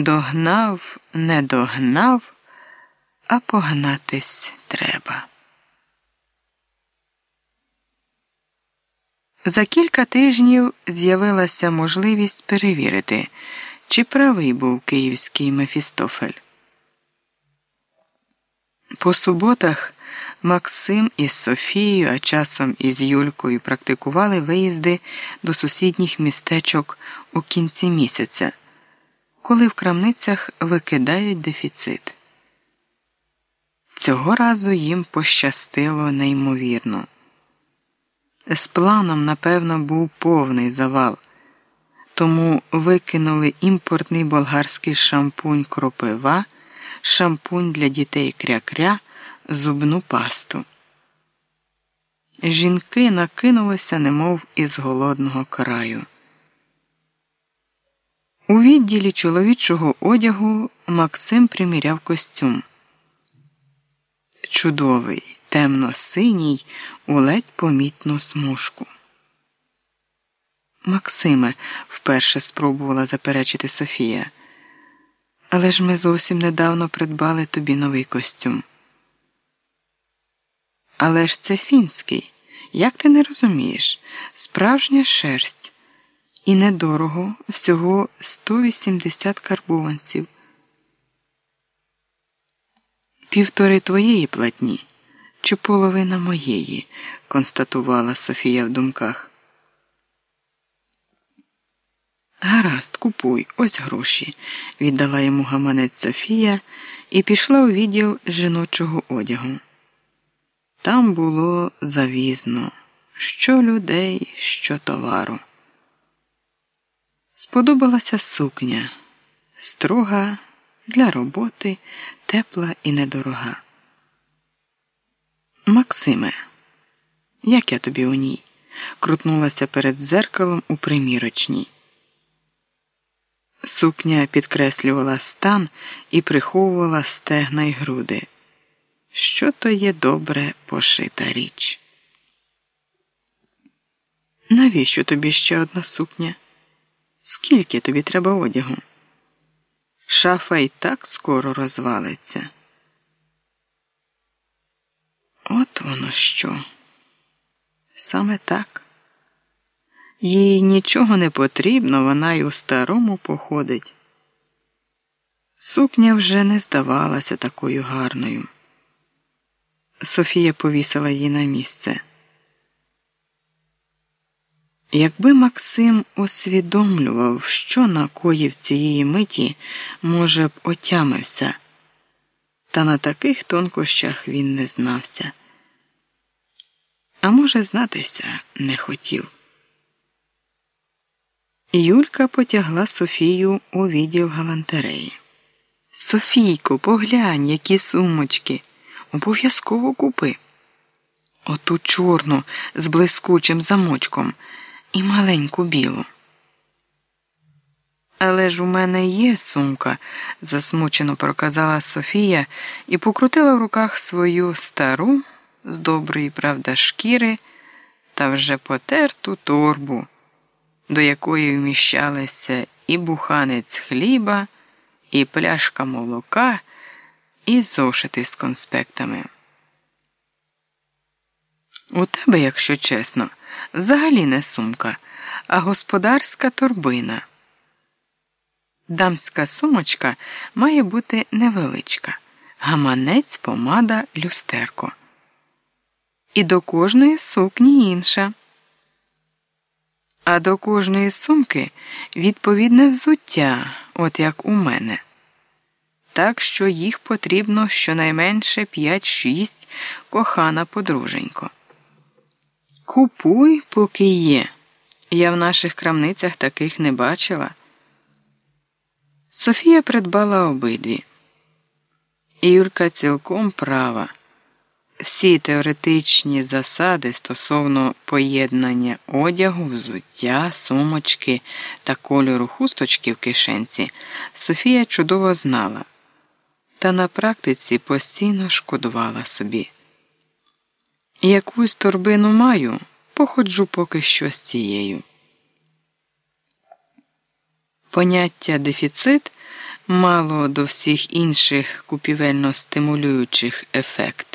Догнав, не догнав, а погнатись треба. За кілька тижнів з'явилася можливість перевірити, чи правий був київський Мефістофель. По суботах Максим із Софією, а часом із Юлькою практикували виїзди до сусідніх містечок у кінці місяця, коли в крамницях викидають дефіцит. Цього разу їм пощастило неймовірно. З планом, напевно, був повний завал, тому викинули імпортний болгарський шампунь кропива, шампунь для дітей кря-кря, зубну пасту. Жінки накинулися, немов із голодного краю. У відділі чоловічого одягу Максим приміряв костюм. Чудовий темно-синій у ледь помітну смужку. Максиме, вперше спробувала заперечити Софія. Але ж ми зовсім недавно придбали тобі новий костюм. Але ж це фінський. Як ти не розумієш? Справжня шерсть. І недорого всього 180 карбованців. Півтори твоєї платні чи половина моєї, констатувала Софія в думках. Гаразд, купуй, ось гроші, віддала йому гаманець Софія і пішла у відділ жіночого одягу. Там було завізно, що людей, що товару. Сподобалася сукня, строга для роботи, тепла і недорога. Максиме, як я тобі у ній? крутнулася перед дзеркалом у примірочній. Сукня підкреслювала стан і приховувала стегна й груди. Що то є добре пошита річ? Навіщо тобі ще одна сукня? Скільки тобі треба одягу? Шафа і так скоро розвалиться. От воно що. Саме так. Їй нічого не потрібно, вона й у старому походить. Сукня вже не здавалася такою гарною. Софія повісила її на місце. Якби Максим усвідомлював, що накоїв цієї миті, може б отямився, та на таких тонкощах він не знався. А може, знатися не хотів. Юлька потягла Софію у відділ галантереї. Софійко, поглянь, які сумочки. Обов'язково купи. Оту чорну з блискучим замочком і маленьку білу. Але ж у мене є сумка, засмучено проказала Софія і покрутила в руках свою стару з доброї, правда, шкіри та вже потерту торбу, до якої вміщалися і буханець хліба, і пляшка молока, і зошити з конспектами. У тебе, якщо чесно, взагалі не сумка, а господарська торбина. Дамська сумочка має бути невеличка, гаманець, помада, люстерко і до кожної сукні інша. А до кожної сумки відповідне взуття, от як у мене. Так що їх потрібно щонайменше 5-6 кохана подруженько. Купуй, поки є. Я в наших крамницях таких не бачила. Софія придбала обидві. Юрка цілком права всі теоретичні засади стосовно поєднання одягу, взуття, сумочки та кольору хусточки в кишенці Софія чудово знала, та на практиці постійно шкодувала собі. Якусь торбину маю, походжу поки що з цією. Поняття дефіцит мало до всіх інших купівельно стимулюючих ефект.